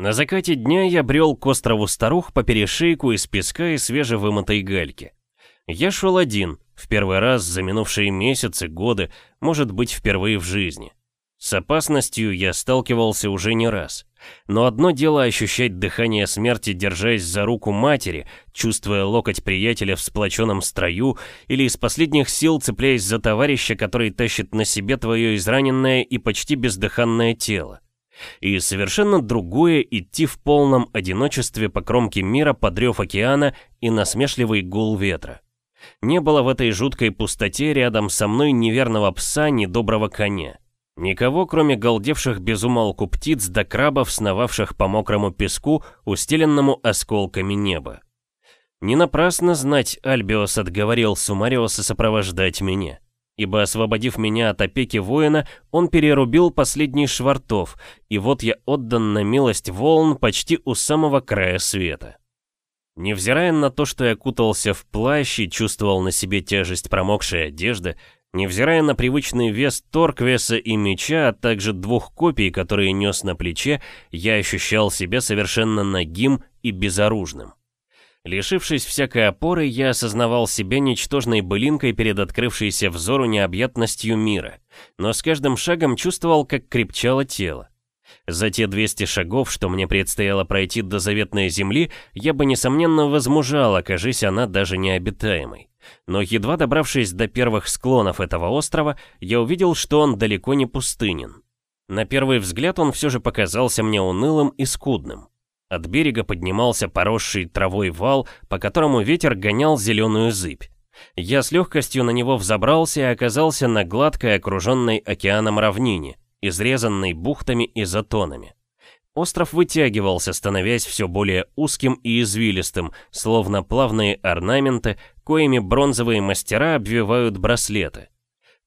На закате дня я брел к острову Старух по перешейку из песка и свежевымытой гальки. Я шел один, в первый раз за минувшие месяцы, годы, может быть, впервые в жизни. С опасностью я сталкивался уже не раз. Но одно дело ощущать дыхание смерти, держась за руку матери, чувствуя локоть приятеля в сплоченном строю, или из последних сил цепляясь за товарища, который тащит на себе твое израненное и почти бездыханное тело. И совершенно другое идти в полном одиночестве по кромке мира под рев океана и насмешливый гул ветра. Не было в этой жуткой пустоте рядом со мной ни верного пса, ни доброго коня. Никого, кроме галдевших безумолку птиц да крабов, сновавших по мокрому песку, устеленному осколками неба. Не напрасно знать Альбиос отговорил Сумариоса сопровождать меня, ибо, освободив меня от опеки воина, он перерубил последний швартов, и вот я отдан на милость волн почти у самого края света. Невзирая на то, что я кутался в плащ и чувствовал на себе тяжесть промокшей одежды, Невзирая на привычный вес торквеса и меча, а также двух копий, которые нес на плече, я ощущал себя совершенно нагим и безоружным. Лишившись всякой опоры, я осознавал себя ничтожной былинкой перед открывшейся взору необъятностью мира, но с каждым шагом чувствовал, как крепчало тело. За те 200 шагов, что мне предстояло пройти до заветной земли, я бы, несомненно, возмужал, окажись она даже необитаемой. Но едва добравшись до первых склонов этого острова, я увидел, что он далеко не пустынен. На первый взгляд он все же показался мне унылым и скудным. От берега поднимался поросший травой вал, по которому ветер гонял зеленую зыбь. Я с легкостью на него взобрался и оказался на гладкой, окруженной океаном равнине, изрезанной бухтами и затонами. Остров вытягивался, становясь все более узким и извилистым, словно плавные орнаменты, коими бронзовые мастера обвивают браслеты.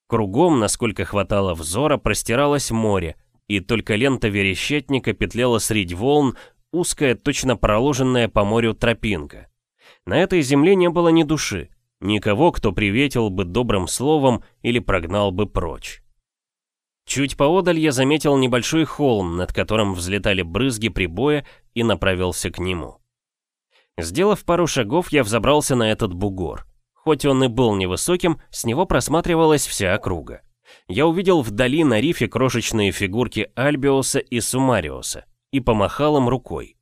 Кругом, насколько хватало взора, простиралось море, и только лента верещатника петляла средь волн, узкая, точно проложенная по морю тропинка. На этой земле не было ни души, никого, кто приветил бы добрым словом или прогнал бы прочь. Чуть поодаль я заметил небольшой холм, над которым взлетали брызги прибоя, и направился к нему. Сделав пару шагов, я взобрался на этот бугор. Хоть он и был невысоким, с него просматривалась вся округа. Я увидел вдали на рифе крошечные фигурки Альбиоса и Сумариоса и помахал им рукой.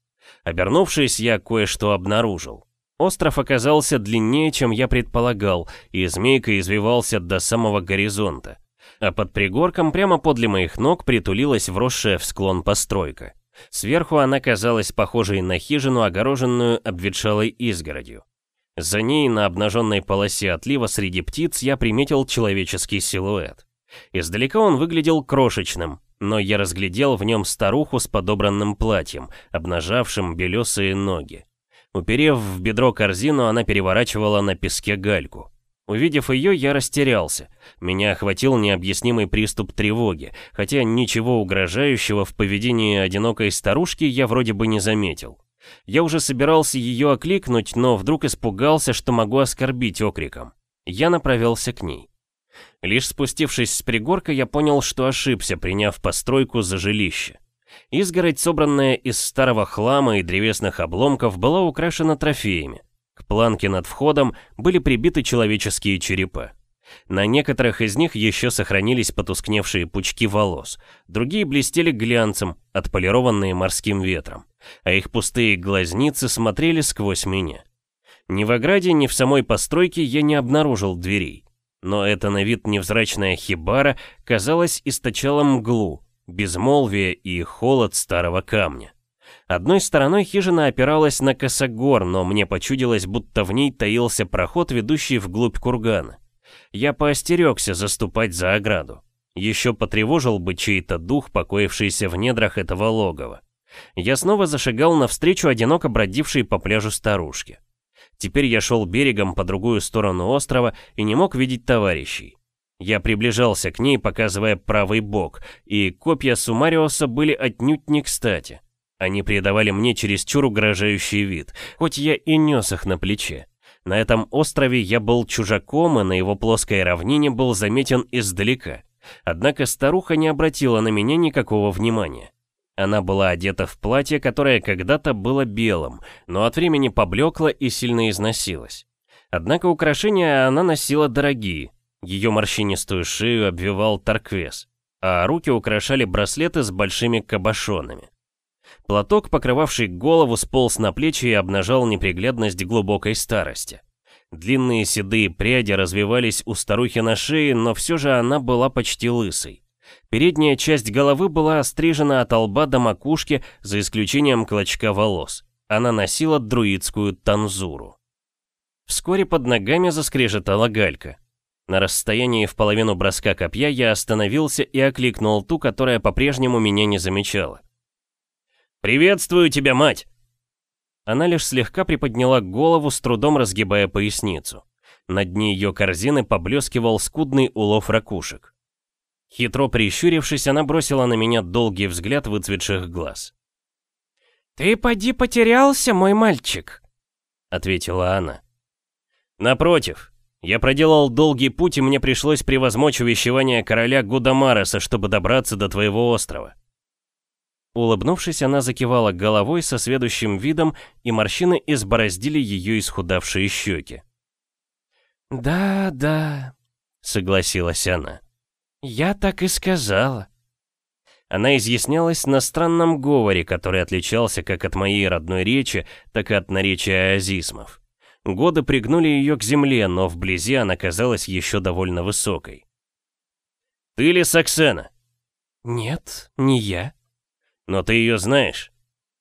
Обернувшись, я кое-что обнаружил. Остров оказался длиннее, чем я предполагал, и змейка извивался до самого горизонта а под пригорком прямо подле моих ног притулилась вросшая в склон постройка. Сверху она казалась похожей на хижину, огороженную обветшалой изгородью. За ней на обнаженной полосе отлива среди птиц я приметил человеческий силуэт. Издалека он выглядел крошечным, но я разглядел в нем старуху с подобранным платьем, обнажавшим белесые ноги. Уперев в бедро корзину, она переворачивала на песке гальку. Увидев ее, я растерялся. Меня охватил необъяснимый приступ тревоги, хотя ничего угрожающего в поведении одинокой старушки я вроде бы не заметил. Я уже собирался ее окликнуть, но вдруг испугался, что могу оскорбить окриком. Я направился к ней. Лишь спустившись с пригорка, я понял, что ошибся, приняв постройку за жилище. Изгородь, собранная из старого хлама и древесных обломков, была украшена трофеями. К планке над входом были прибиты человеческие черепа. На некоторых из них еще сохранились потускневшие пучки волос, другие блестели глянцем, отполированные морским ветром, а их пустые глазницы смотрели сквозь меня. Ни в ограде, ни в самой постройке я не обнаружил дверей. Но эта на вид невзрачная хибара, казалось, источала мглу, безмолвие и холод старого камня. Одной стороной хижина опиралась на косогор, но мне почудилось, будто в ней таился проход, ведущий вглубь кургана. Я поостерегся заступать за ограду. Еще потревожил бы чей-то дух, покоившийся в недрах этого логова. Я снова зашагал навстречу одиноко бродившей по пляжу старушке. Теперь я шел берегом по другую сторону острова и не мог видеть товарищей. Я приближался к ней, показывая правый бок, и копья Сумариоса были отнюдь не кстати. Они придавали мне чересчур угрожающий вид, хоть я и нес их на плече. На этом острове я был чужаком, и на его плоской равнине был заметен издалека. Однако старуха не обратила на меня никакого внимания. Она была одета в платье, которое когда-то было белым, но от времени поблекло и сильно износилось. Однако украшения она носила дорогие. Ее морщинистую шею обвивал торквес, а руки украшали браслеты с большими кабошонами. Платок, покрывавший голову, сполз на плечи и обнажал неприглядность глубокой старости. Длинные седые пряди развивались у старухи на шее, но все же она была почти лысой. Передняя часть головы была острижена от лба до макушки, за исключением клочка волос. Она носила друидскую танзуру. Вскоре под ногами заскрежетала галька. На расстоянии в половину броска копья я остановился и окликнул ту, которая по-прежнему меня не замечала. «Приветствую тебя, мать!» Она лишь слегка приподняла голову, с трудом разгибая поясницу. На дне ее корзины поблескивал скудный улов ракушек. Хитро прищурившись, она бросила на меня долгий взгляд выцветших глаз. «Ты поди потерялся, мой мальчик», — ответила она. «Напротив, я проделал долгий путь, и мне пришлось превозмочь увещевание короля Гудамареса, чтобы добраться до твоего острова. Улыбнувшись, она закивала головой со следующим видом, и морщины избороздили ее исхудавшие щеки. «Да, да», — согласилась она. «Я так и сказала». Она изъяснялась на странном говоре, который отличался как от моей родной речи, так и от наречия азисмов. Годы пригнули ее к земле, но вблизи она казалась еще довольно высокой. «Ты ли Саксена?» «Нет, не я», но ты ее знаешь?»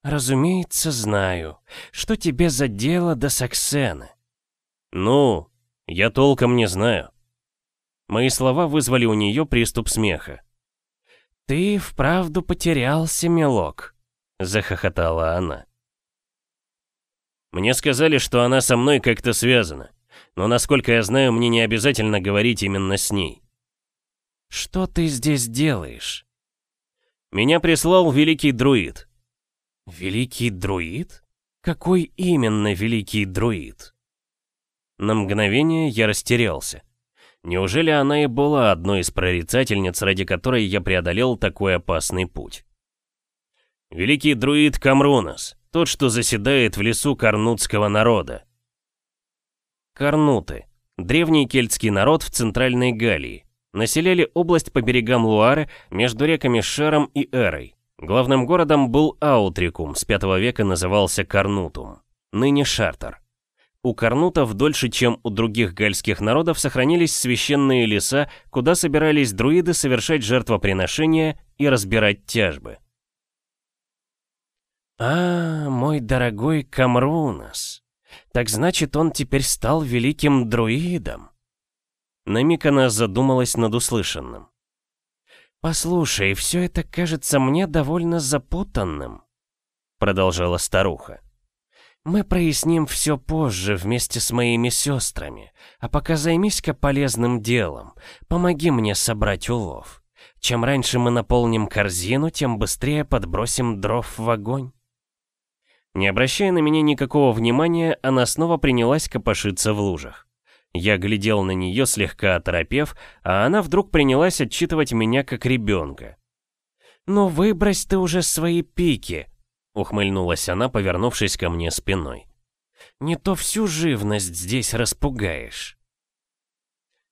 «Разумеется, знаю. Что тебе за дело до Саксены?» «Ну, я толком не знаю». Мои слова вызвали у нее приступ смеха. «Ты вправду потерялся, милок», — захохотала она. Мне сказали, что она со мной как-то связана, но, насколько я знаю, мне не обязательно говорить именно с ней. «Что ты здесь делаешь?» Меня прислал великий друид. Великий друид? Какой именно великий друид? На мгновение я растерялся. Неужели она и была одной из прорицательниц, ради которой я преодолел такой опасный путь? Великий друид Камрунас, тот, что заседает в лесу карнутского народа. Карнуты. Древний кельтский народ в Центральной Галлии населяли область по берегам Луары между реками Шером и Эрой. Главным городом был Аутрикум, с 5 века назывался Карнутум, ныне Шартер. У карнутов дольше, чем у других гальских народов, сохранились священные леса, куда собирались друиды совершать жертвоприношения и разбирать тяжбы. «А, мой дорогой Камрунас, так значит, он теперь стал великим друидом?» На миг она задумалась над услышанным. «Послушай, все это кажется мне довольно запутанным», — продолжала старуха. «Мы проясним все позже вместе с моими сестрами, а пока займись-ка полезным делом. Помоги мне собрать улов. Чем раньше мы наполним корзину, тем быстрее подбросим дров в огонь». Не обращая на меня никакого внимания, она снова принялась копошиться в лужах. Я глядел на нее, слегка оторопев, а она вдруг принялась отчитывать меня как ребенка. «Ну выбрось ты уже свои пики!» — ухмыльнулась она, повернувшись ко мне спиной. «Не то всю живность здесь распугаешь».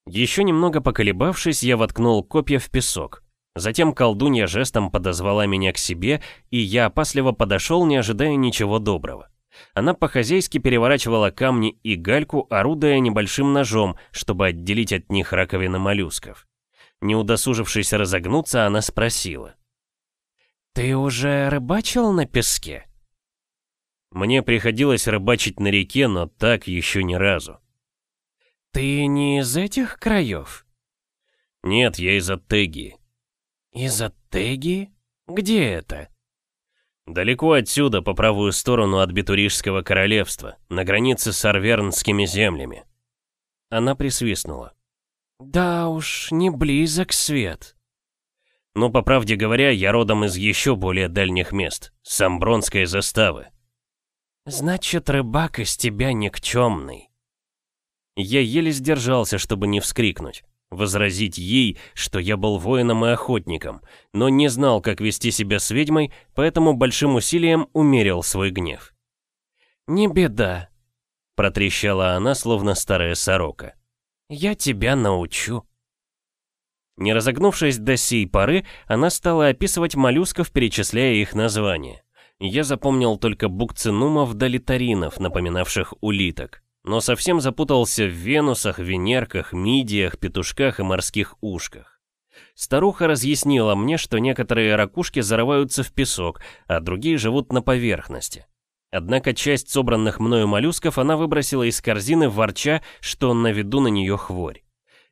Еще немного поколебавшись, я воткнул копья в песок. Затем колдунья жестом подозвала меня к себе, и я опасливо подошел, не ожидая ничего доброго. Она по-хозяйски переворачивала камни и гальку, орудуя небольшим ножом, чтобы отделить от них раковины моллюсков. Не удосужившись разогнуться, она спросила. «Ты уже рыбачил на песке?» Мне приходилось рыбачить на реке, но так еще ни разу. «Ты не из этих краев?» «Нет, я из Аттегии». «Из Аттегии? Где это?» Далеко отсюда, по правую сторону от Бетурижского королевства, на границе с Арвернскими землями. Она присвистнула. «Да уж, не близок свет». Но, по правде говоря, я родом из еще более дальних мест, с Самбронской заставы. «Значит, рыбак из тебя никчемный». Я еле сдержался, чтобы не вскрикнуть. возразить ей, что я был воином и охотником, но не знал, как вести себя с ведьмой, поэтому большим усилием умерил свой гнев. «Не беда», — протрещала она, словно старая сорока. «Я тебя научу». Не разогнувшись до сей поры, она стала описывать моллюсков, перечисляя их названия. Я запомнил только букцинумов да литаринов, напоминавших улиток но совсем запутался в венусах, венерках, мидиях, петушках и морских ушках. Старуха разъяснила мне, что некоторые ракушки зарываются в песок, а другие живут на поверхности. Однако часть собранных мною моллюсков она выбросила из корзины, ворча, что на виду на нее хворь.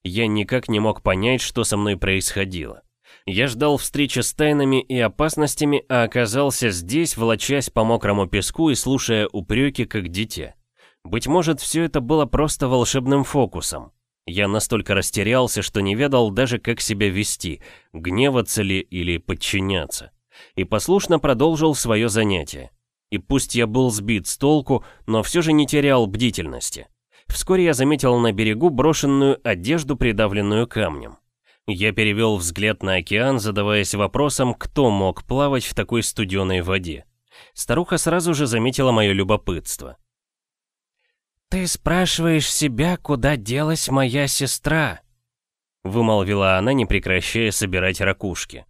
Я никак не мог понять, что со мной происходило. Я ждал встречи с тайнами и опасностями, а оказался здесь, волочась по мокрому песку и слушая упреки, как дитя. Быть может, все это было просто волшебным фокусом. Я настолько растерялся, что не ведал даже, как себя вести, гневаться ли или подчиняться. И послушно продолжил свое занятие. И пусть я был сбит с толку, но все же не терял бдительности. Вскоре я заметил на берегу брошенную одежду, придавленную камнем. Я перевел взгляд на океан, задаваясь вопросом, кто мог плавать в такой студеной воде. Старуха сразу же заметила мое любопытство. «Ты спрашиваешь себя, куда делась моя сестра?» Вымолвила она, не прекращая собирать ракушки.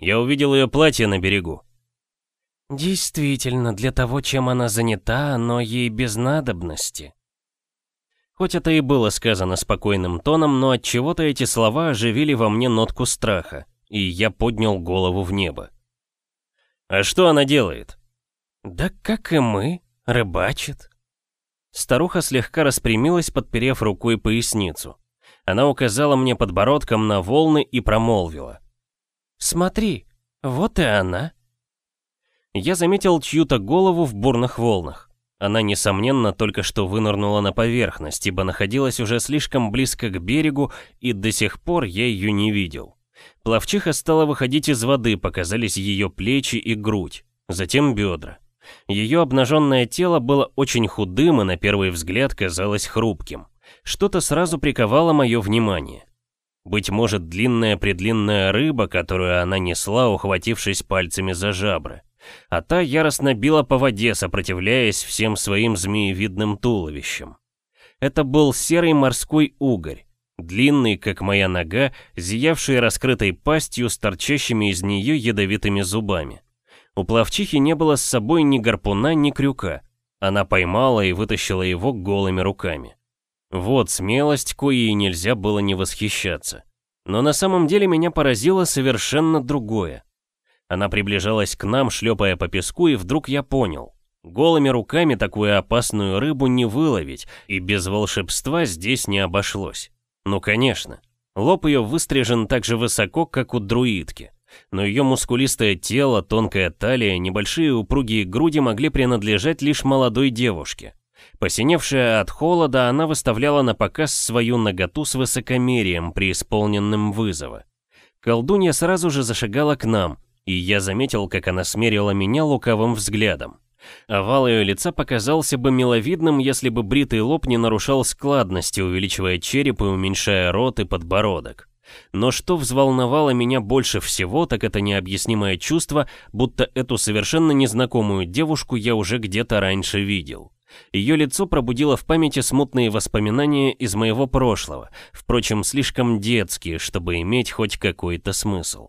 Я увидел ее платье на берегу. «Действительно, для того, чем она занята, оно ей без надобности». Хоть это и было сказано спокойным тоном, но от чего то эти слова оживили во мне нотку страха, и я поднял голову в небо. «А что она делает?» «Да как и мы, рыбачит». Старуха слегка распрямилась, подперев рукой поясницу. Она указала мне подбородком на волны и промолвила. «Смотри, вот и она». Я заметил чью-то голову в бурных волнах. Она, несомненно, только что вынырнула на поверхность, ибо находилась уже слишком близко к берегу, и до сих пор я ее не видел. Плавчиха стала выходить из воды, показались ее плечи и грудь, затем бедра. Ее обнаженное тело было очень худым и на первый взгляд казалось хрупким. Что-то сразу приковало мое внимание. Быть может, длинная-предлинная рыба, которую она несла, ухватившись пальцами за жабры. А та яростно била по воде, сопротивляясь всем своим змеевидным туловищем. Это был серый морской угорь, длинный, как моя нога, зиявший раскрытой пастью с торчащими из нее ядовитыми зубами. У плавчихи не было с собой ни гарпуна, ни крюка. Она поймала и вытащила его голыми руками. Вот смелость, коей нельзя было не восхищаться. Но на самом деле меня поразило совершенно другое. Она приближалась к нам, шлепая по песку, и вдруг я понял. Голыми руками такую опасную рыбу не выловить, и без волшебства здесь не обошлось. Ну конечно, лоб ее выстрижен так же высоко, как у друидки но ее мускулистое тело, тонкая талия, небольшие упругие груди могли принадлежать лишь молодой девушке. Посиневшая от холода, она выставляла на показ свою наготу с высокомерием, преисполненным вызова. Колдунья сразу же зашагала к нам, и я заметил, как она смерила меня лукавым взглядом. Овал ее лица показался бы миловидным, если бы бритый лоб не нарушал складности, увеличивая череп и уменьшая рот и подбородок. Но что взволновало меня больше всего, так это необъяснимое чувство, будто эту совершенно незнакомую девушку я уже где-то раньше видел. Ее лицо пробудило в памяти смутные воспоминания из моего прошлого, впрочем, слишком детские, чтобы иметь хоть какой-то смысл.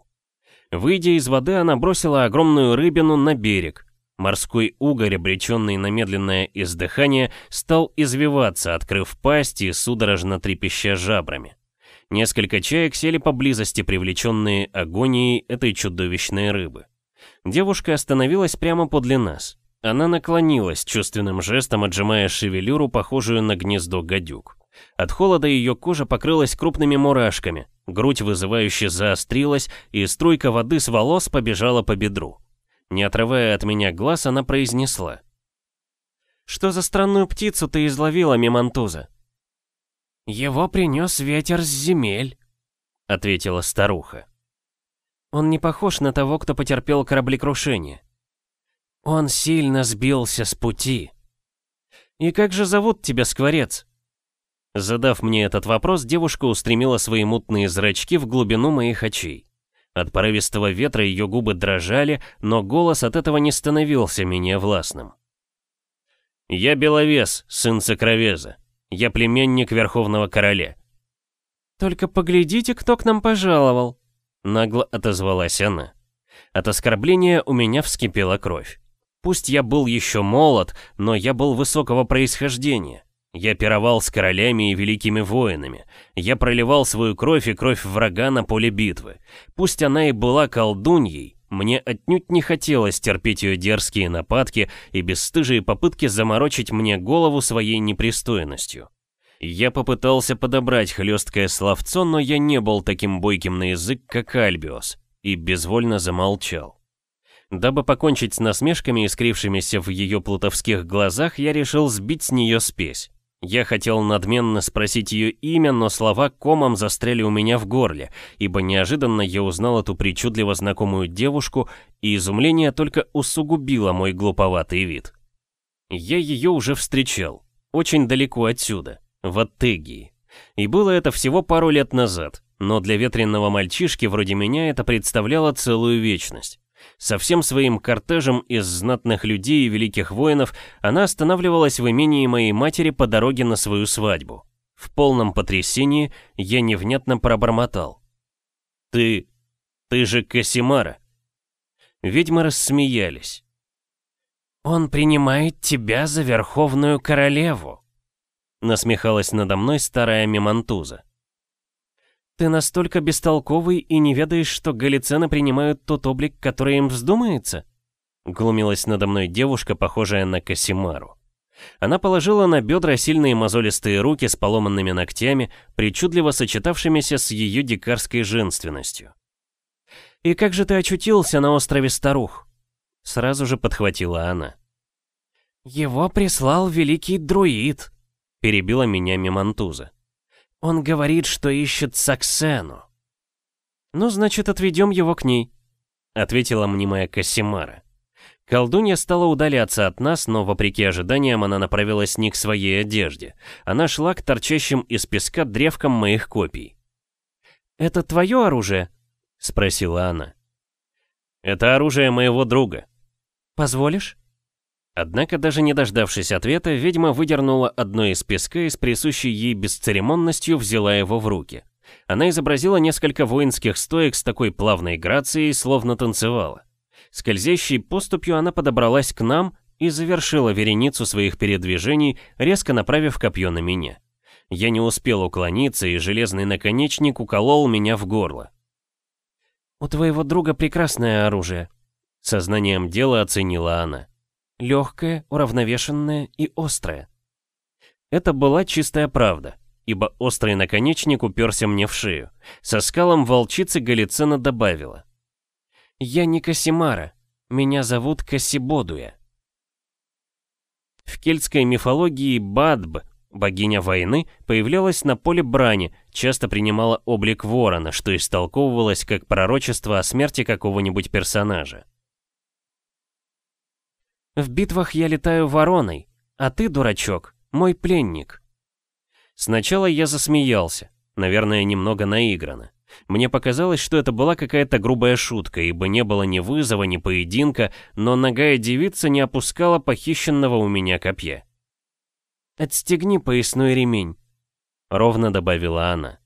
Выйдя из воды, она бросила огромную рыбину на берег. Морской угорь, обреченный на медленное издыхание, стал извиваться, открыв пасть и судорожно трепеща жабрами. Несколько чаек сели поблизости, привлеченные агонией этой чудовищной рыбы. Девушка остановилась прямо подле нас. Она наклонилась, чувственным жестом отжимая шевелюру, похожую на гнездо гадюк. От холода ее кожа покрылась крупными мурашками, грудь вызывающе заострилась, и струйка воды с волос побежала по бедру. Не отрывая от меня глаз, она произнесла. «Что за странную птицу ты изловила, Мимантуза?» «Его принес ветер с земель», — ответила старуха. «Он не похож на того, кто потерпел кораблекрушение». «Он сильно сбился с пути». «И как же зовут тебя, Скворец?» Задав мне этот вопрос, девушка устремила свои мутные зрачки в глубину моих очей. От порывистого ветра ее губы дрожали, но голос от этого не становился менее властным. «Я Беловес, сын Сокровеза. Я племенник Верховного Короля». «Только поглядите, кто к нам пожаловал», — нагло отозвалась она. От оскорбления у меня вскипела кровь. Пусть я был еще молод, но я был высокого происхождения. Я пировал с королями и великими воинами. Я проливал свою кровь и кровь врага на поле битвы. Пусть она и была колдуньей, мне отнюдь не хотелось терпеть ее дерзкие нападки и бесстыжие попытки заморочить мне голову своей непристойностью. Я попытался подобрать хлесткое словцо, но я не был таким бойким на язык, как Альбиос, и безвольно замолчал. Дабы покончить с насмешками, искрившимися в ее плутовских глазах, я решил сбить с нее спесь. Я хотел надменно спросить ее имя, но слова комом застряли у меня в горле, ибо неожиданно я узнал эту причудливо знакомую девушку, и изумление только усугубило мой глуповатый вид. Я ее уже встречал, очень далеко отсюда, в Аттегии. И было это всего пару лет назад, но для ветреного мальчишки вроде меня это представляло целую вечность. Со всем своим кортежем из знатных людей и великих воинов она останавливалась в имении моей матери по дороге на свою свадьбу. В полном потрясении я невнятно пробормотал. «Ты... ты же Касимара!» Ведьмы рассмеялись. «Он принимает тебя за Верховную Королеву!» Насмехалась надо мной старая Мемантуза. «Ты настолько бестолковый и не ведаешь, что галицены принимают тот облик, который им вздумается?» Глумилась надо мной девушка, похожая на Касимару. Она положила на бедра сильные мозолистые руки с поломанными ногтями, причудливо сочетавшимися с ее дикарской женственностью. «И как же ты очутился на острове Старух?» Сразу же подхватила она. «Его прислал великий друид», — перебила меня Мемантуза. Он говорит, что ищет Саксену. Ну, значит, отведем его к ней, ответила мнимая Кассимара. Колдунья стала удаляться от нас, но, вопреки ожиданиям, она направилась не к своей одежде. Она шла к торчащим из песка древкам моих копий. «Это твое оружие?» — спросила она. «Это оружие моего друга». «Позволишь?» Однако, даже не дождавшись ответа, ведьма выдернула одно из песка и с присущей ей бесцеремонностью взяла его в руки. Она изобразила несколько воинских стоек с такой плавной грацией, словно танцевала. Скользящей поступью она подобралась к нам и завершила вереницу своих передвижений, резко направив копье на меня. Я не успел уклониться, и железный наконечник уколол меня в горло. «У твоего друга прекрасное оружие», — сознанием дела оценила она легкое, уравновешенное и острое. Это была чистая правда, ибо острый наконечник уперся мне в шею. Со скалом волчицы Галицина добавила. «Я не Касимара, меня зовут Касибодуя». В кельтской мифологии Бадб, богиня войны, появлялась на поле брани, часто принимала облик ворона, что истолковывалось как пророчество о смерти какого-нибудь персонажа. В битвах я летаю вороной, а ты, дурачок, мой пленник. Сначала я засмеялся, наверное, немного наигранно. Мне показалось, что это была какая-то грубая шутка, ибо не было ни вызова, ни поединка, но ногая девица не опускала похищенного у меня копья. «Отстегни поясной ремень», — ровно добавила она.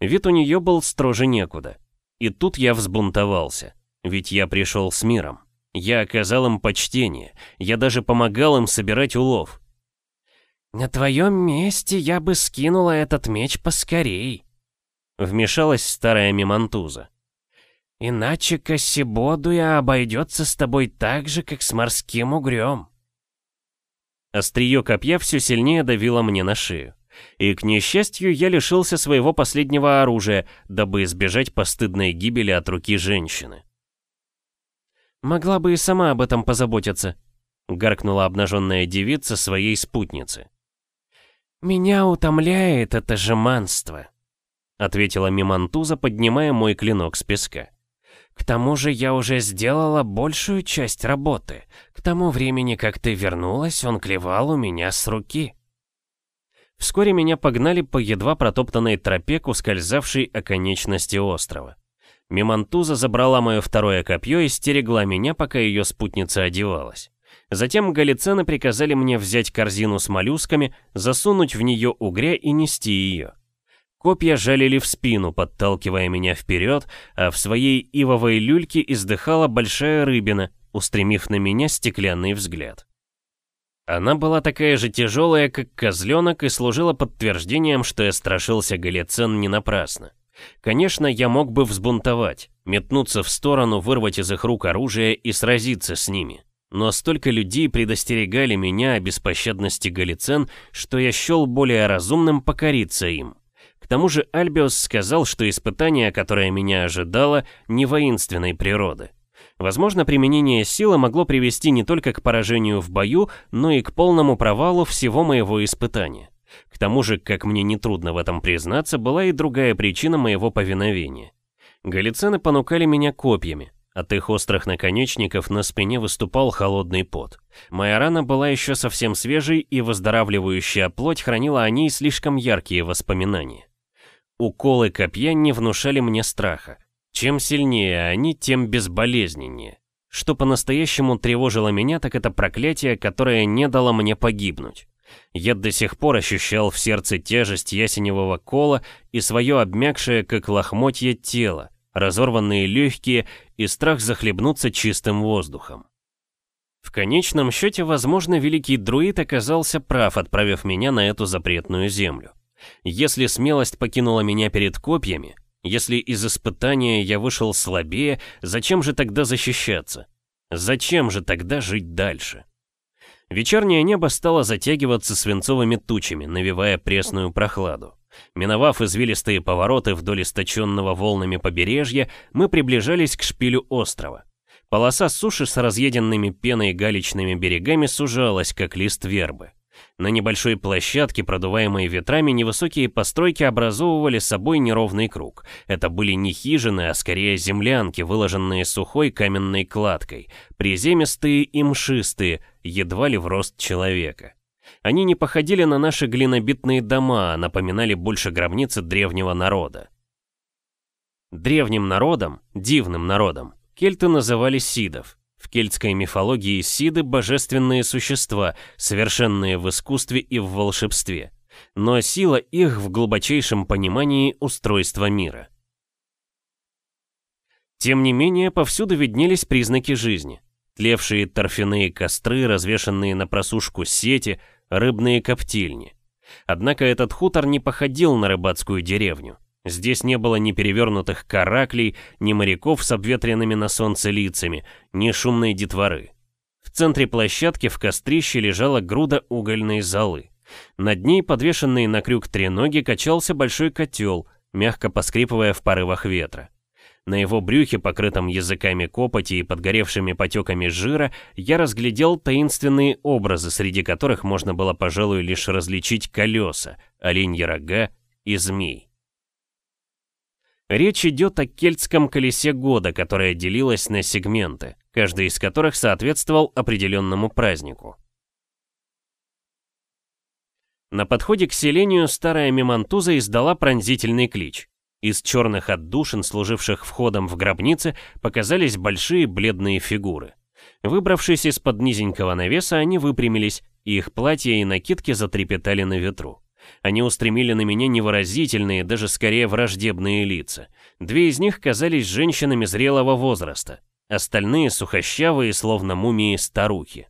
Вид у нее был строже некуда. И тут я взбунтовался, ведь я пришел с миром. Я оказал им почтение, я даже помогал им собирать улов. «На твоем месте я бы скинула этот меч поскорей», — вмешалась старая Мимантуза. «Иначе Кассибодуя обойдется с тобой так же, как с морским угрём». Острие копья все сильнее давило мне на шею. И, к несчастью, я лишился своего последнего оружия, дабы избежать постыдной гибели от руки женщины. «Могла бы и сама об этом позаботиться», — гаркнула обнаженная девица своей спутницы. «Меня утомляет это жеманство», — ответила Мимантуза, поднимая мой клинок с песка. «К тому же я уже сделала большую часть работы. К тому времени, как ты вернулась, он клевал у меня с руки». Вскоре меня погнали по едва протоптанной тропе ускользавшей оконечности острова. Мимантуза забрала мое второе копье и стерегла меня, пока ее спутница одевалась. Затем галицены приказали мне взять корзину с моллюсками, засунуть в нее угря и нести ее. Копья жалили в спину, подталкивая меня вперед, а в своей ивовой люльке издыхала большая рыбина, устремив на меня стеклянный взгляд. Она была такая же тяжелая, как козленок, и служила подтверждением, что я страшился галицен не напрасно. Конечно, я мог бы взбунтовать, метнуться в сторону, вырвать из их рук оружие и сразиться с ними. Но столько людей предостерегали меня о беспощадности галицен, что я счел более разумным покориться им. К тому же Альбиос сказал, что испытание, которое меня ожидало, не воинственной природы. Возможно, применение силы могло привести не только к поражению в бою, но и к полному провалу всего моего испытания. К тому же, как мне нетрудно в этом признаться, была и другая причина моего повиновения. Галицены понукали меня копьями. От их острых наконечников на спине выступал холодный пот. Моя рана была еще совсем свежей, и выздоравливающая плоть хранила о ней слишком яркие воспоминания. Уколы копья не внушали мне страха. Чем сильнее они, тем безболезненнее. Что по-настоящему тревожило меня, так это проклятие, которое не дало мне погибнуть. Я до сих пор ощущал в сердце тяжесть ясеневого кола и свое обмякшее, как лохмотье, тело, разорванные легкие и страх захлебнуться чистым воздухом. В конечном счете, возможно, великий друид оказался прав, отправив меня на эту запретную землю. Если смелость покинула меня перед копьями, если из испытания я вышел слабее, зачем же тогда защищаться? Зачем же тогда жить дальше? Вечернее небо стало затягиваться свинцовыми тучами, навевая пресную прохладу. Миновав извилистые повороты вдоль источенного волнами побережья, мы приближались к шпилю острова. Полоса суши с разъеденными пеной галечными берегами сужалась, как лист вербы. На небольшой площадке, продуваемой ветрами, невысокие постройки образовывали собой неровный круг. Это были не хижины, а скорее землянки, выложенные сухой каменной кладкой, приземистые и мшистые, едва ли в рост человека. Они не походили на наши глинобитные дома, а напоминали больше гробницы древнего народа. Древним народом, дивным народом, кельты называли сидов. В кельтской мифологии сиды – божественные существа, совершенные в искусстве и в волшебстве. Но сила их в глубочайшем понимании устройства мира. Тем не менее, повсюду виднелись признаки жизни. Тлевшие торфяные костры, развешанные на просушку сети, рыбные коптильни. Однако этот хутор не походил на рыбацкую деревню. Здесь не было ни перевернутых караклей, ни моряков с обветренными на солнце лицами, ни шумной детворы. В центре площадки в кострище лежала груда угольной золы. Над ней, подвешенный на крюк треноги, качался большой котел, мягко поскрипывая в порывах ветра. На его брюхе, покрытом языками копоти и подгоревшими потеками жира, я разглядел таинственные образы, среди которых можно было, пожалуй, лишь различить колеса, оленьи рога и змей. Речь идет о кельтском колесе года, которое делилось на сегменты, каждый из которых соответствовал определенному празднику. На подходе к селению старая Мимантуза издала пронзительный клич. Из черных отдушин, служивших входом в гробницы, показались большие бледные фигуры. Выбравшись из-под низенького навеса, они выпрямились, и их платья и накидки затрепетали на ветру. Они устремили на меня невыразительные, даже скорее враждебные лица. Две из них казались женщинами зрелого возраста, остальные сухощавые, словно мумии старухи.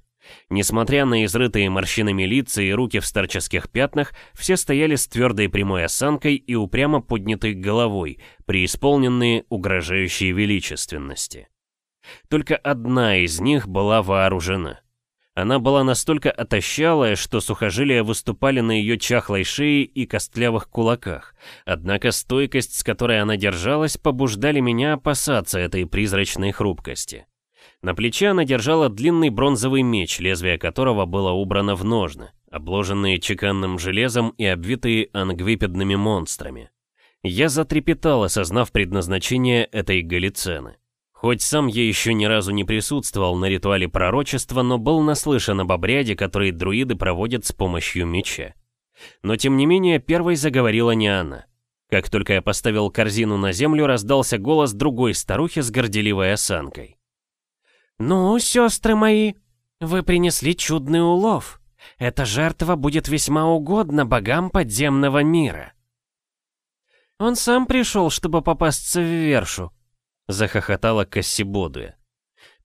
Несмотря на изрытые морщинами лица и руки в старческих пятнах, все стояли с твердой прямой осанкой и упрямо поднятой головой, преисполненные угрожающей величественности. Только одна из них была вооружена. Она была настолько отощалая, что сухожилия выступали на ее чахлой шее и костлявых кулаках. Однако стойкость, с которой она держалась, побуждали меня опасаться этой призрачной хрупкости. На плече она держала длинный бронзовый меч, лезвие которого было убрано в ножны, обложенные чеканным железом и обвитые ангвипедными монстрами. Я затрепетал, осознав предназначение этой галицены. Хоть сам я еще ни разу не присутствовал на ритуале пророчества, но был наслышан об обряде, который друиды проводят с помощью меча. Но тем не менее, первой заговорила не она. Как только я поставил корзину на землю, раздался голос другой старухи с горделивой осанкой. «Ну, сестры мои, вы принесли чудный улов. Эта жертва будет весьма угодна богам подземного мира». «Он сам пришел, чтобы попасться в вершу», — захохотала Кассибодуя.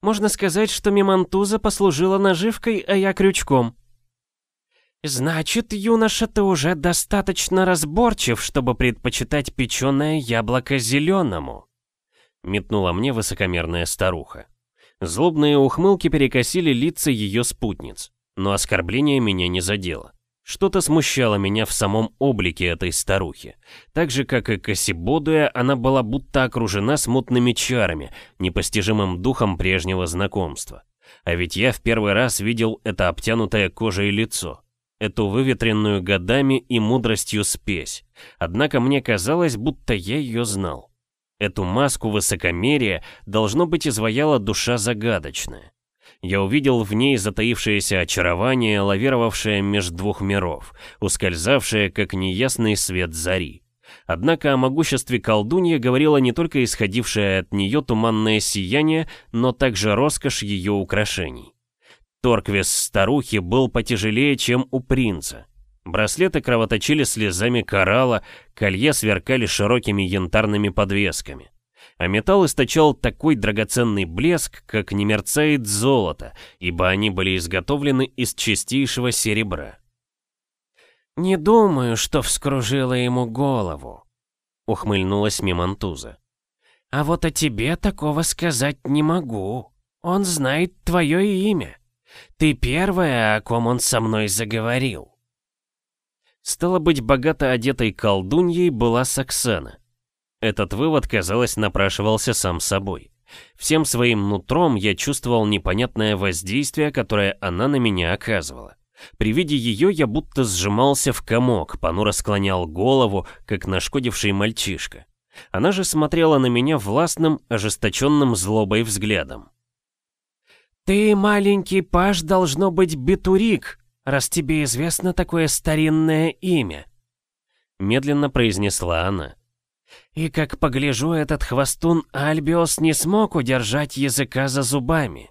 «Можно сказать, что Мимантуза послужила наживкой, а я крючком». «Значит, юноша, ты уже достаточно разборчив, чтобы предпочитать печеное яблоко зеленому», — метнула мне высокомерная старуха. Злобные ухмылки перекосили лица ее спутниц, но оскорбление меня не задело. Что-то смущало меня в самом облике этой старухи. Так же, как и Кассибодуя, она была будто окружена смутными чарами, непостижимым духом прежнего знакомства. А ведь я в первый раз видел это обтянутое кожей лицо эту выветренную годами и мудростью спесь. Однако мне казалось, будто я ее знал. Эту маску высокомерия, должно быть, изваяла душа загадочная. Я увидел в ней затаившееся очарование, лавировавшее между двух миров, ускользавшее, как неясный свет зари. Однако о могуществе колдуньи говорило не только исходившее от нее туманное сияние, но также роскошь ее украшений. Торквис старухи был потяжелее, чем у принца. Браслеты кровоточили слезами коралла, колье сверкали широкими янтарными подвесками. А металл источал такой драгоценный блеск, как не мерцает золото, ибо они были изготовлены из чистейшего серебра. «Не думаю, что вскружило ему голову», — ухмыльнулась Мимантуза. «А вот о тебе такого сказать не могу. Он знает твое имя». Ты первая, о ком он со мной заговорил. Стало быть, богато одетой колдуньей была Саксена. Этот вывод, казалось, напрашивался сам собой. Всем своим нутром я чувствовал непонятное воздействие, которое она на меня оказывала. При виде ее я будто сжимался в комок, понуро склонял голову, как нашкодивший мальчишка. Она же смотрела на меня властным, ожесточенным злобой взглядом. «Ты, маленький паш, должно быть Бетурик, раз тебе известно такое старинное имя», — медленно произнесла она. «И как погляжу, этот хвостун Альбиос не смог удержать языка за зубами».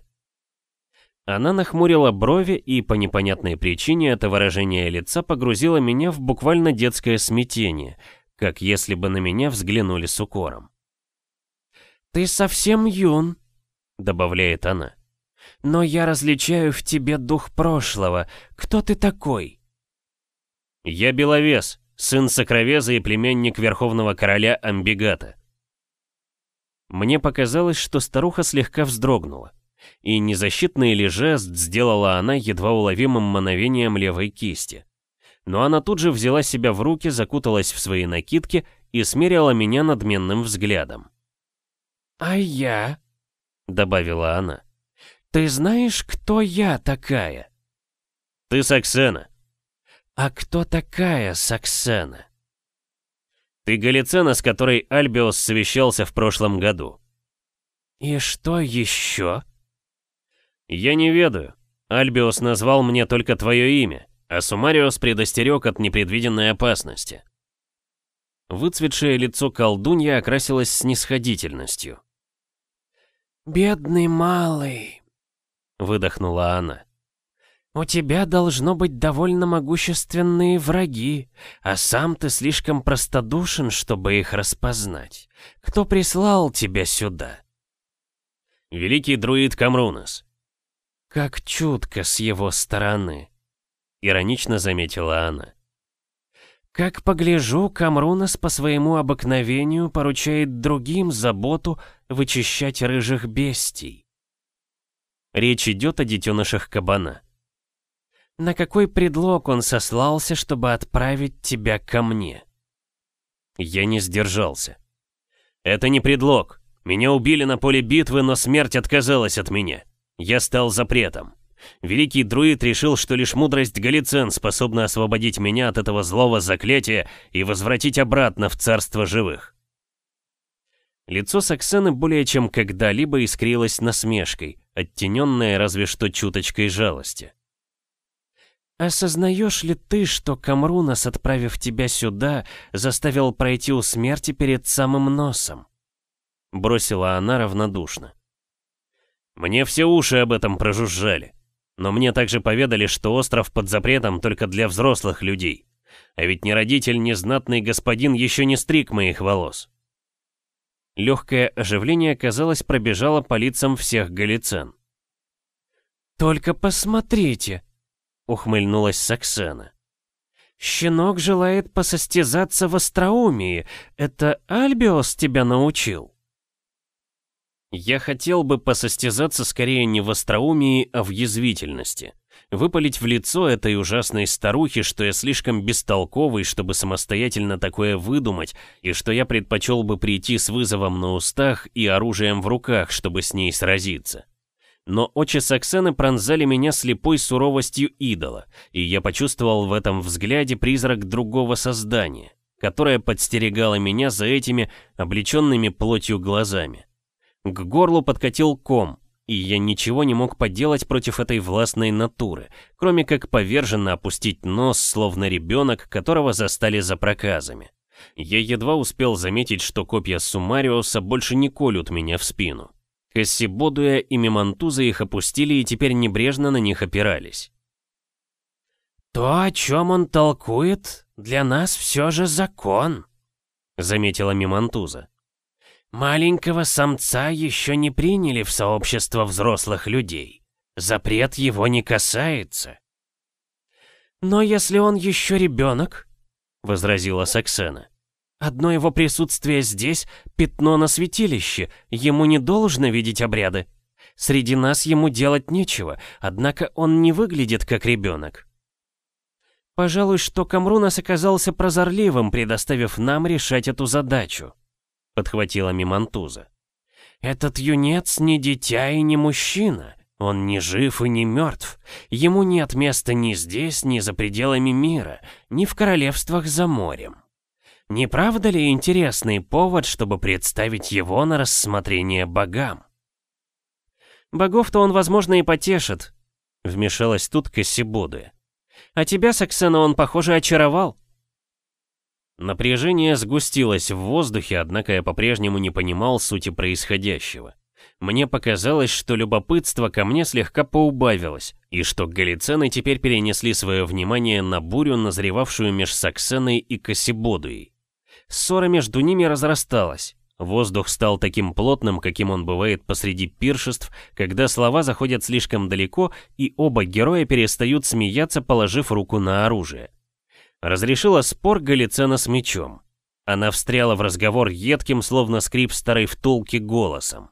Она нахмурила брови, и по непонятной причине это выражение лица погрузило меня в буквально детское смятение, как если бы на меня взглянули с укором. «Ты совсем юн», — добавляет она но я различаю в тебе дух прошлого. Кто ты такой?» «Я Беловес, сын Сокровеза и племянник Верховного Короля Амбигата». Мне показалось, что старуха слегка вздрогнула, и незащитный ли жест сделала она едва уловимым мановением левой кисти. Но она тут же взяла себя в руки, закуталась в свои накидки и смерила меня надменным взглядом. «А я?» — добавила она. Ты знаешь, кто я такая? Ты Саксена. А кто такая Саксена? Ты Галицена, с которой Альбиос совещался в прошлом году. И что еще? Я не ведаю. Альбиос назвал мне только твое имя, а Сумариос предостерег от непредвиденной опасности. Выцветшее лицо колдунья окрасилось снисходительностью. «Бедный малый», — выдохнула она. «У тебя должно быть довольно могущественные враги, а сам ты слишком простодушен, чтобы их распознать. Кто прислал тебя сюда?» «Великий друид Камрунас». «Как чутко с его стороны», — иронично заметила она. «Как погляжу, Камрунас по своему обыкновению поручает другим заботу вычищать рыжих бестий. Речь идет о детенышах кабана. На какой предлог он сослался, чтобы отправить тебя ко мне? Я не сдержался. Это не предлог. Меня убили на поле битвы, но смерть отказалась от меня. Я стал запретом. Великий друид решил, что лишь мудрость Галицен способна освободить меня от этого злого заклятия и возвратить обратно в царство живых. Лицо Саксены более чем когда-либо искрилось насмешкой, оттененное разве что чуточкой жалости. «Осознаешь ли ты, что Камрунас, отправив тебя сюда, заставил пройти у смерти перед самым носом?» Бросила она равнодушно. «Мне все уши об этом прожужжали. Но мне также поведали, что остров под запретом только для взрослых людей. А ведь ни родитель, ни знатный господин еще не стриг моих волос». Легкое оживление, казалось, пробежало по лицам всех галицен. «Только посмотрите!» Ухмыльнулась Саксена. «Щенок желает посостязаться в остроумии. Это Альбиос тебя научил?» Я хотел бы посостязаться скорее не в остроумии, а в язвительности. Выпалить в лицо этой ужасной старухе, что я слишком бестолковый, чтобы самостоятельно такое выдумать, и что я предпочел бы прийти с вызовом на устах и оружием в руках, чтобы с ней сразиться. Но очи Саксены пронзали меня слепой суровостью идола, и я почувствовал в этом взгляде призрак другого создания, которое подстерегало меня за этими облеченными плотью глазами. К горлу подкатил ком, и я ничего не мог поделать против этой властной натуры, кроме как поверженно опустить нос, словно ребенок, которого застали за проказами. Я едва успел заметить, что копья Сумариуса больше не колют меня в спину. Кассибодуя и Мимантуза их опустили и теперь небрежно на них опирались. «То, о чем он толкует, для нас все же закон», — заметила Мимантуза. «Маленького самца еще не приняли в сообщество взрослых людей. Запрет его не касается». «Но если он еще ребенок», — возразила Саксена, Одно его присутствие здесь — пятно на святилище, ему не должно видеть обряды. Среди нас ему делать нечего, однако он не выглядит как ребенок. Пожалуй, что Камрунас оказался прозорливым, предоставив нам решать эту задачу, — подхватила Мимантуза. Этот юнец не дитя и не мужчина. Он не жив и не мертв. Ему нет места ни здесь, ни за пределами мира, ни в королевствах за морем. Не правда ли интересный повод, чтобы представить его на рассмотрение богам? Богов-то он, возможно, и потешит, вмешалась тут Кассибуды. А тебя, Саксена, он, похоже, очаровал. Напряжение сгустилось в воздухе, однако я по-прежнему не понимал сути происходящего. Мне показалось, что любопытство ко мне слегка поубавилось, и что галицены теперь перенесли свое внимание на бурю, назревавшую меж Саксеной и Кассибодуей. Ссора между ними разрасталась. Воздух стал таким плотным, каким он бывает посреди пиршеств, когда слова заходят слишком далеко, и оба героя перестают смеяться, положив руку на оружие. Разрешила спор Галицена с мечом. Она встряла в разговор едким, словно скрип старой втулки, голосом.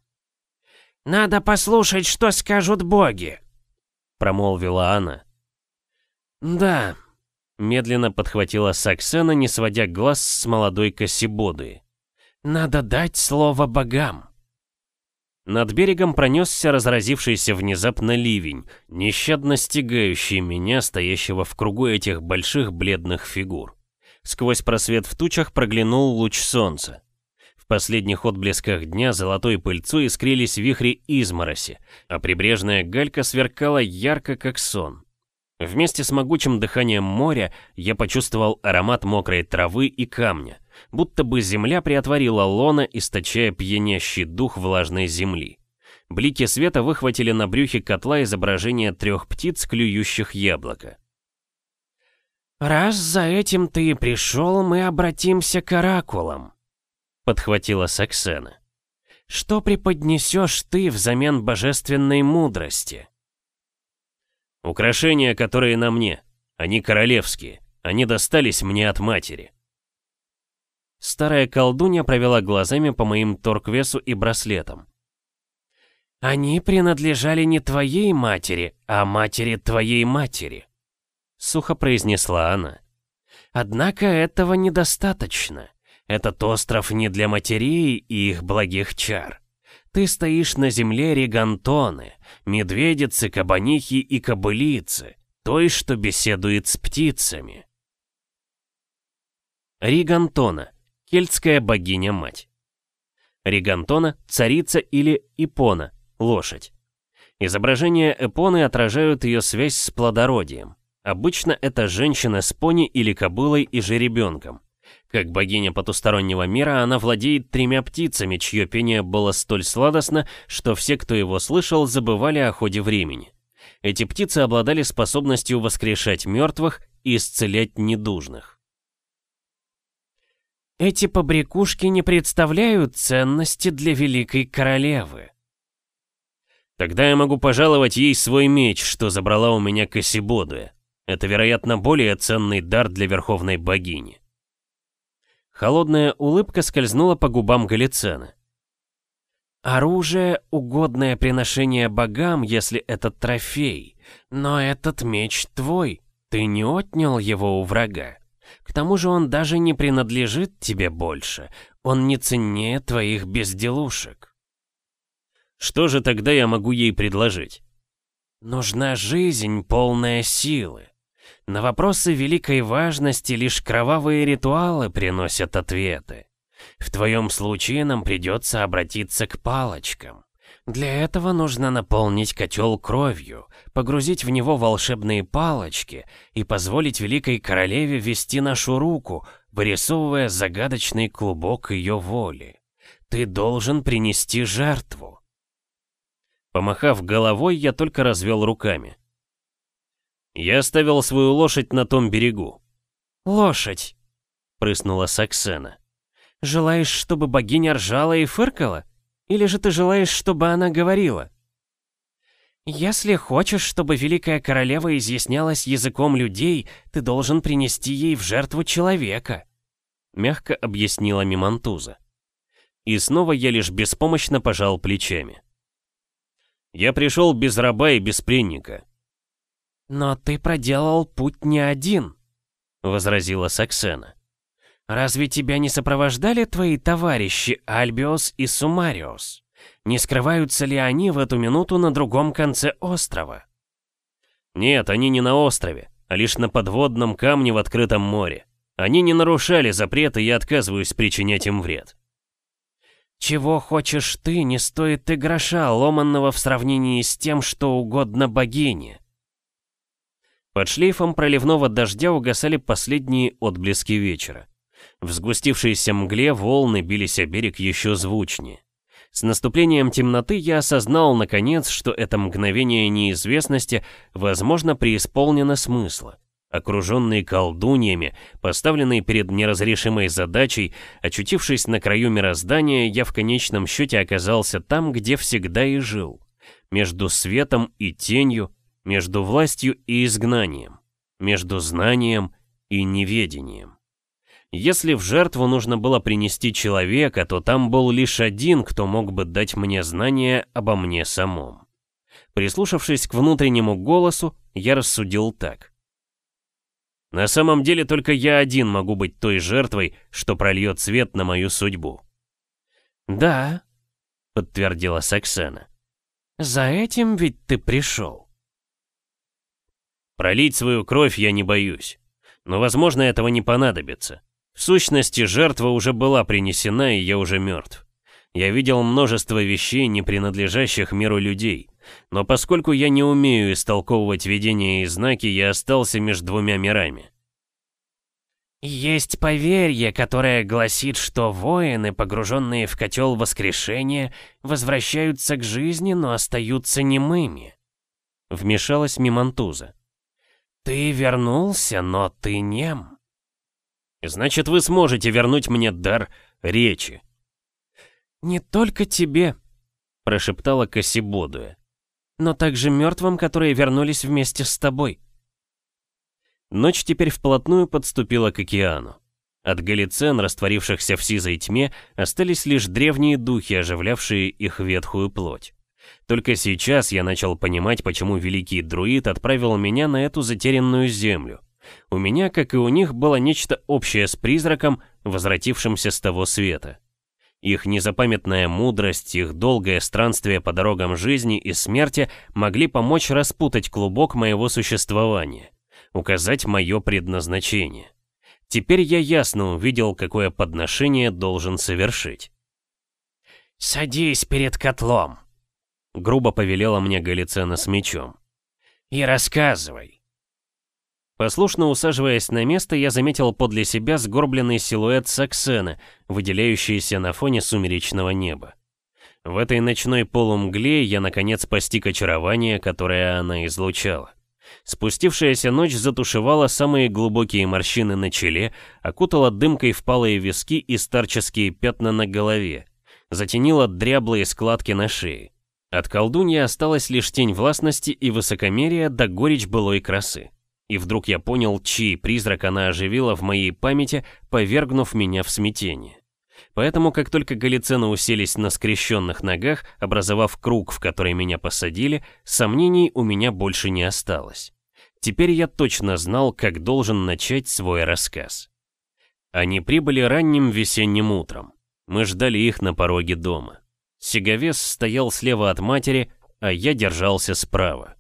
«Надо послушать, что скажут боги», — промолвила она. «Да, Медленно подхватила Саксена, не сводя глаз с молодой Кассибоды. «Надо дать слово богам!» Над берегом пронесся разразившийся внезапно ливень, нещадно стигающий меня, стоящего в кругу этих больших бледных фигур. Сквозь просвет в тучах проглянул луч солнца. В последних отблесках дня золотой пыльцой искрились вихри измороси, а прибрежная галька сверкала ярко, как сон. Вместе с могучим дыханием моря я почувствовал аромат мокрой травы и камня, будто бы земля приотворила лона, источая пьянящий дух влажной земли. Блики света выхватили на брюхе котла изображение трех птиц, клюющих яблоко. «Раз за этим ты пришел, мы обратимся к оракулам», — подхватила Саксена. «Что преподнесешь ты взамен божественной мудрости?» Украшения, которые на мне. Они королевские. Они достались мне от матери. Старая колдунья провела глазами по моим торквесу и браслетам. «Они принадлежали не твоей матери, а матери твоей матери», — сухо произнесла она. «Однако этого недостаточно. Этот остров не для матерей и их благих чар. Ты стоишь на земле Ригантоны, медведицы, кабанихи и кобылицы, той, что беседует с птицами. Ригантона, кельтская богиня-мать. Ригантона – царица или Ипона, лошадь. Изображения Эпоны отражают ее связь с плодородием. Обычно это женщина с пони или кобылой и жеребенком. Как богиня потустороннего мира, она владеет тремя птицами, чье пение было столь сладостно, что все, кто его слышал, забывали о ходе времени. Эти птицы обладали способностью воскрешать мертвых и исцелять недужных. «Эти побрякушки не представляют ценности для великой королевы», Тогда я могу пожаловать ей свой меч, что забрала у меня Кассибодуя. Это, вероятно, более ценный дар для верховной богини. Холодная улыбка скользнула по губам Галицена. «Оружие — угодное приношение богам, если это трофей. Но этот меч твой. Ты не отнял его у врага. К тому же он даже не принадлежит тебе больше. Он не ценнее твоих безделушек». Что же тогда я могу ей предложить? Нужна жизнь, полная силы. На вопросы великой важности лишь кровавые ритуалы приносят ответы. В твоем случае нам придется обратиться к палочкам. Для этого нужно наполнить котел кровью, погрузить в него волшебные палочки и позволить великой королеве вести нашу руку, вырисовывая загадочный клубок ее воли. Ты должен принести жертву. Помахав головой, я только развел руками. Я оставил свою лошадь на том берегу. «Лошадь!» — прыснула Саксена. «Желаешь, чтобы богиня ржала и фыркала? Или же ты желаешь, чтобы она говорила?» «Если хочешь, чтобы Великая Королева изъяснялась языком людей, ты должен принести ей в жертву человека», — мягко объяснила Мимантуза. И снова я лишь беспомощно пожал плечами. Я пришел без раба и без пленника. «Но ты проделал путь не один», — возразила Саксена. «Разве тебя не сопровождали твои товарищи Альбиос и Сумариос? Не скрываются ли они в эту минуту на другом конце острова?» «Нет, они не на острове, а лишь на подводном камне в открытом море. Они не нарушали запрет, и я отказываюсь причинять им вред». Чего хочешь ты, не стоит и гроша, ломанного в сравнении с тем, что угодно богине. Под шлейфом проливного дождя угасали последние отблески вечера. В сгустившейся мгле волны бились о берег еще звучнее. С наступлением темноты я осознал, наконец, что это мгновение неизвестности, возможно, преисполнено смысла. Окруженный колдуньями, поставленный перед неразрешимой задачей, очутившись на краю мироздания, я в конечном счете оказался там, где всегда и жил. Между светом и тенью, между властью и изгнанием, между знанием и неведением. Если в жертву нужно было принести человека, то там был лишь один, кто мог бы дать мне знания обо мне самом. Прислушавшись к внутреннему голосу, я рассудил так. На самом деле только я один могу быть той жертвой, что прольет свет на мою судьбу. «Да», — подтвердила Саксена. «За этим ведь ты пришел». Пролить свою кровь я не боюсь. Но, возможно, этого не понадобится. В сущности, жертва уже была принесена, и я уже мертв. Я видел множество вещей, не принадлежащих миру людей. Но поскольку я не умею истолковывать видения и знаки, я остался между двумя мирами. Есть поверье, которое гласит, что воины, погруженные в котел воскрешения, возвращаются к жизни, но остаются немыми. Вмешалась Мимантуза. Ты вернулся, но ты нем. Значит, вы сможете вернуть мне дар речи. Не только тебе, прошептала Кассибодуя но также мертвым, которые вернулись вместе с тобой. Ночь теперь вплотную подступила к океану. От галицен, растворившихся в сизой тьме, остались лишь древние духи, оживлявшие их ветхую плоть. Только сейчас я начал понимать, почему великий друид отправил меня на эту затерянную землю. У меня, как и у них, было нечто общее с призраком, возвратившимся с того света. Их незапамятная мудрость, их долгое странствие по дорогам жизни и смерти могли помочь распутать клубок моего существования, указать мое предназначение. Теперь я ясно увидел, какое подношение должен совершить. «Садись перед котлом», — грубо повелела мне Галицена с мечом. «И рассказывай». Послушно усаживаясь на место, я заметил подле себя сгорбленный силуэт Саксена, выделяющийся на фоне сумеречного неба. В этой ночной полумгле я наконец постиг очарование, которое она излучала. Спустившаяся ночь затушевала самые глубокие морщины на челе, окутала дымкой впалые виски и старческие пятна на голове, затенила дряблые складки на шее. От колдуньи осталась лишь тень властности и высокомерия да горечь былой красы. И вдруг я понял, чей призрак она оживила в моей памяти, повергнув меня в смятение. Поэтому, как только галицены уселись на скрещенных ногах, образовав круг, в который меня посадили, сомнений у меня больше не осталось. Теперь я точно знал, как должен начать свой рассказ. Они прибыли ранним весенним утром. Мы ждали их на пороге дома. Сиговес стоял слева от матери, а я держался справа.